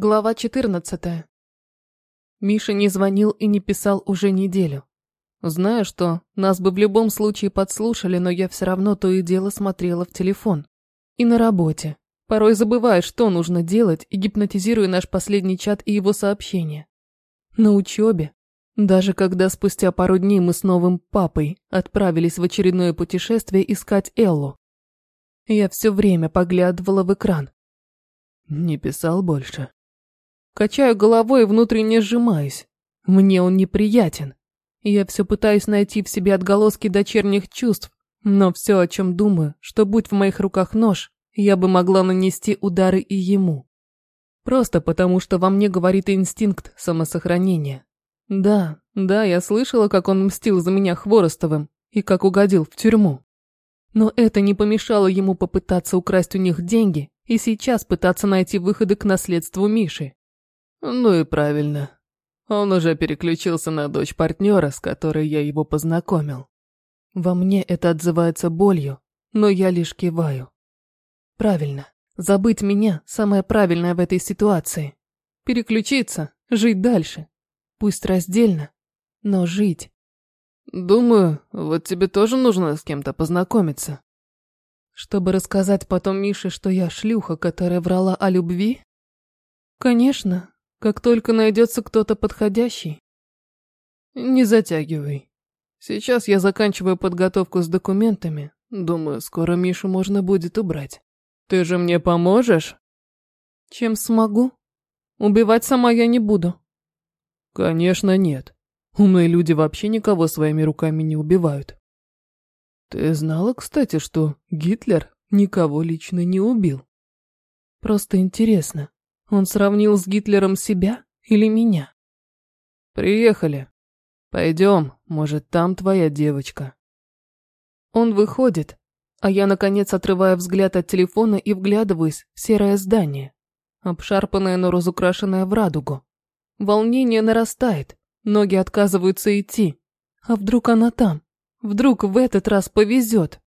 Глава 14. Миша не звонил и не писал уже неделю. Зная, что нас бы в любом случае подслушали, но я все равно то и дело смотрела в телефон. И на работе. Порой забываю, что нужно делать, и гипнотизирую наш последний чат и его сообщения. На учебе. Даже когда спустя пару дней мы с новым папой отправились в очередное путешествие искать Эллу. Я все время поглядывала в экран. Не писал больше. Качаю головой и внутренне сжимаюсь. Мне он неприятен. Я все пытаюсь найти в себе отголоски дочерних чувств, но все, о чем думаю, что будь в моих руках нож, я бы могла нанести удары и ему. Просто потому, что во мне говорит инстинкт самосохранения. Да, да, я слышала, как он мстил за меня Хворостовым и как угодил в тюрьму. Но это не помешало ему попытаться украсть у них деньги и сейчас пытаться найти выходы к наследству Миши. Ну и правильно. Он уже переключился на дочь партнера, с которой я его познакомил. Во мне это отзывается болью, но я лишь киваю. Правильно. Забыть меня – самое правильное в этой ситуации. Переключиться, жить дальше. Пусть раздельно, но жить. Думаю, вот тебе тоже нужно с кем-то познакомиться. Чтобы рассказать потом Мише, что я шлюха, которая врала о любви? Конечно, как только найдется кто-то подходящий. Не затягивай. Сейчас я заканчиваю подготовку с документами. Думаю, скоро Мишу можно будет убрать. Ты же мне поможешь? Чем смогу? Убивать сама я не буду. Конечно, нет. Умные люди вообще никого своими руками не убивают. Ты знала, кстати, что Гитлер никого лично не убил? Просто интересно, он сравнил с Гитлером себя или меня? Приехали. Пойдем, может, там твоя девочка. Он выходит, а я, наконец, отрываю взгляд от телефона и вглядываюсь в серое здание, обшарпанное, но разукрашенное в радугу. Волнение нарастает, ноги отказываются идти. А вдруг она там? Вдруг в этот раз повезет?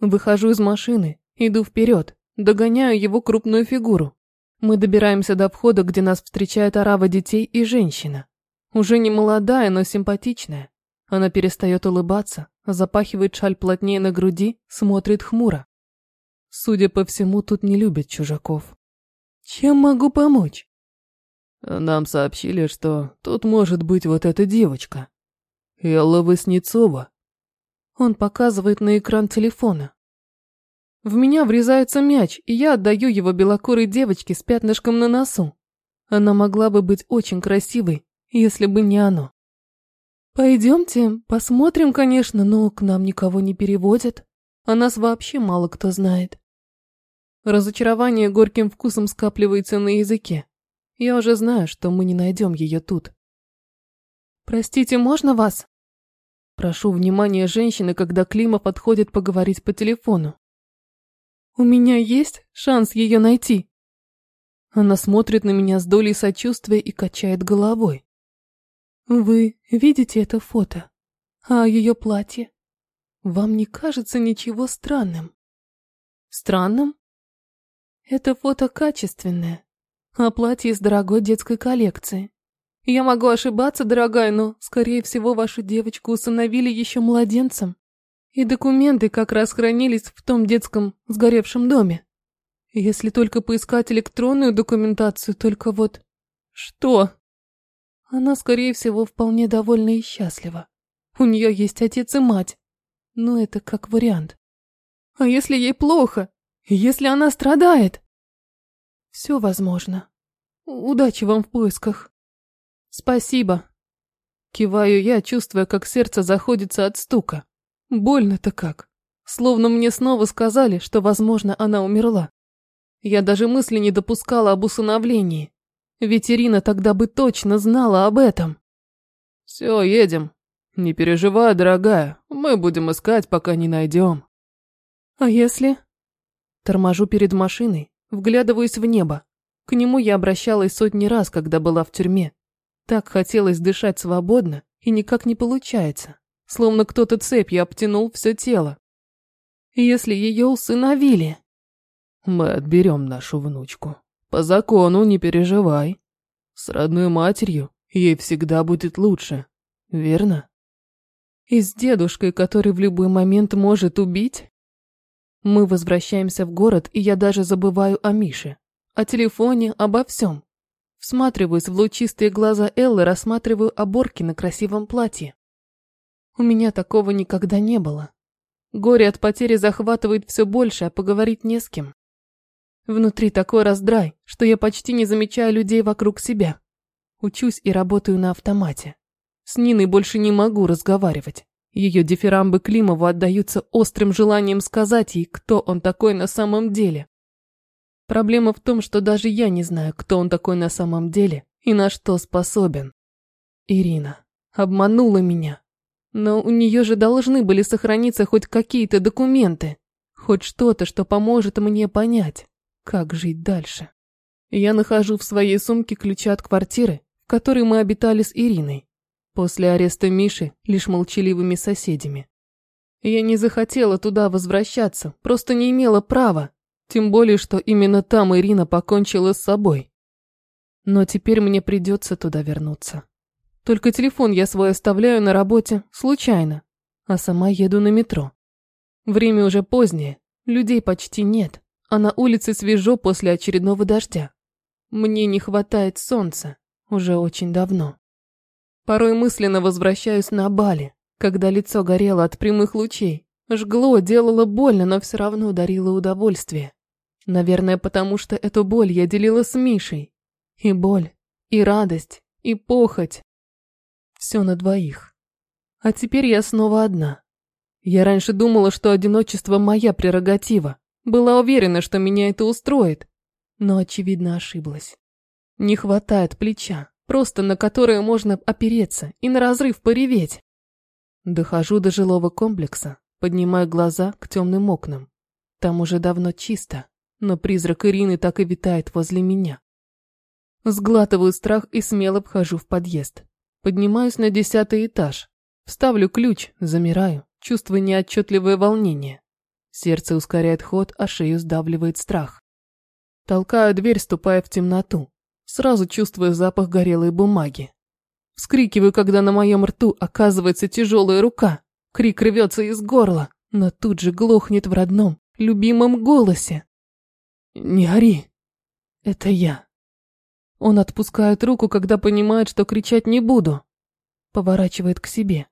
Выхожу из машины, иду вперед, догоняю его крупную фигуру. Мы добираемся до входа, где нас встречает орава детей и женщина. Уже не молодая, но симпатичная. Она перестает улыбаться, запахивает шаль плотнее на груди, смотрит хмуро. Судя по всему, тут не любят чужаков. Чем могу помочь? Нам сообщили, что тут может быть вот эта девочка. Элла Васнецова. Он показывает на экран телефона. В меня врезается мяч, и я отдаю его белокурой девочке с пятнышком на носу. Она могла бы быть очень красивой, если бы не оно. Пойдемте, посмотрим, конечно, но к нам никого не переводят. О нас вообще мало кто знает. Разочарование горьким вкусом скапливается на языке. Я уже знаю, что мы не найдем ее тут. Простите, можно вас? Прошу внимания женщины, когда Клима подходит поговорить по телефону. У меня есть шанс ее найти. Она смотрит на меня с долей сочувствия и качает головой. Вы видите это фото? А ее платье? Вам не кажется ничего странным? Странным? Это фото качественное, а платье из дорогой детской коллекции. Я могу ошибаться, дорогая, но, скорее всего, вашу девочку усыновили еще младенцем. И документы как раз хранились в том детском сгоревшем доме. Если только поискать электронную документацию, только вот... Что? Она, скорее всего, вполне довольна и счастлива. У нее есть отец и мать. Но это как вариант. А если ей плохо? Если она страдает? Все возможно. Удачи вам в поисках. Спасибо. Киваю я, чувствуя, как сердце заходится от стука. Больно-то как. Словно мне снова сказали, что, возможно, она умерла. Я даже мысли не допускала об усыновлении. Ведь Ирина тогда бы точно знала об этом. Все, едем. Не переживай, дорогая. Мы будем искать, пока не найдем. А если... Торможу перед машиной, вглядываюсь в небо. К нему я обращалась сотни раз, когда была в тюрьме. Так хотелось дышать свободно, и никак не получается словно кто-то цепью обтянул все тело. Если ее усыновили... Мы отберем нашу внучку. По закону не переживай. С родной матерью ей всегда будет лучше, верно? И с дедушкой, который в любой момент может убить? Мы возвращаемся в город, и я даже забываю о Мише, о телефоне, обо всем. Всматриваюсь в лучистые глаза Эллы, рассматриваю оборки на красивом платье. У меня такого никогда не было. Горе от потери захватывает все больше, а поговорить не с кем. Внутри такой раздрай, что я почти не замечаю людей вокруг себя. Учусь и работаю на автомате. С Ниной больше не могу разговаривать. Ее дифирамбы Климову отдаются острым желанием сказать ей, кто он такой на самом деле. Проблема в том, что даже я не знаю, кто он такой на самом деле и на что способен. Ирина обманула меня. Но у нее же должны были сохраниться хоть какие-то документы, хоть что-то, что поможет мне понять, как жить дальше. Я нахожу в своей сумке ключи от квартиры, в которой мы обитали с Ириной, после ареста Миши лишь молчаливыми соседями. Я не захотела туда возвращаться, просто не имела права, тем более, что именно там Ирина покончила с собой. Но теперь мне придется туда вернуться. Только телефон я свой оставляю на работе случайно, а сама еду на метро. Время уже позднее, людей почти нет, а на улице свежо после очередного дождя. Мне не хватает солнца уже очень давно. Порой мысленно возвращаюсь на Бали, когда лицо горело от прямых лучей. Жгло, делало больно, но все равно дарило удовольствие. Наверное, потому что эту боль я делила с Мишей. И боль, и радость, и похоть, все на двоих. А теперь я снова одна. Я раньше думала, что одиночество моя прерогатива. Была уверена, что меня это устроит. Но, очевидно, ошиблась. Не хватает плеча, просто на которое можно опереться и на разрыв пореветь. Дохожу до жилого комплекса, поднимаю глаза к темным окнам. Там уже давно чисто, но призрак Ирины так и витает возле меня. Сглатываю страх и смело вхожу в подъезд. Поднимаюсь на десятый этаж. Вставлю ключ, замираю, чувствуя неотчетливое волнение. Сердце ускоряет ход, а шею сдавливает страх. Толкаю дверь, ступая в темноту. Сразу чувствую запах горелой бумаги. Вскрикиваю, когда на моем рту оказывается тяжелая рука. Крик рвется из горла, но тут же глохнет в родном, любимом голосе. «Не ори!» Это я. Он отпускает руку, когда понимает, что кричать не буду. Поворачивает к себе.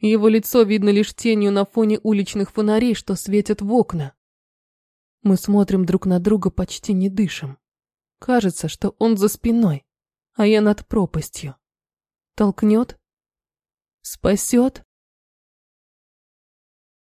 Его лицо видно лишь тенью на фоне уличных фонарей, что светят в окна. Мы смотрим друг на друга, почти не дышим. Кажется, что он за спиной, а я над пропастью. Толкнет? Спасет?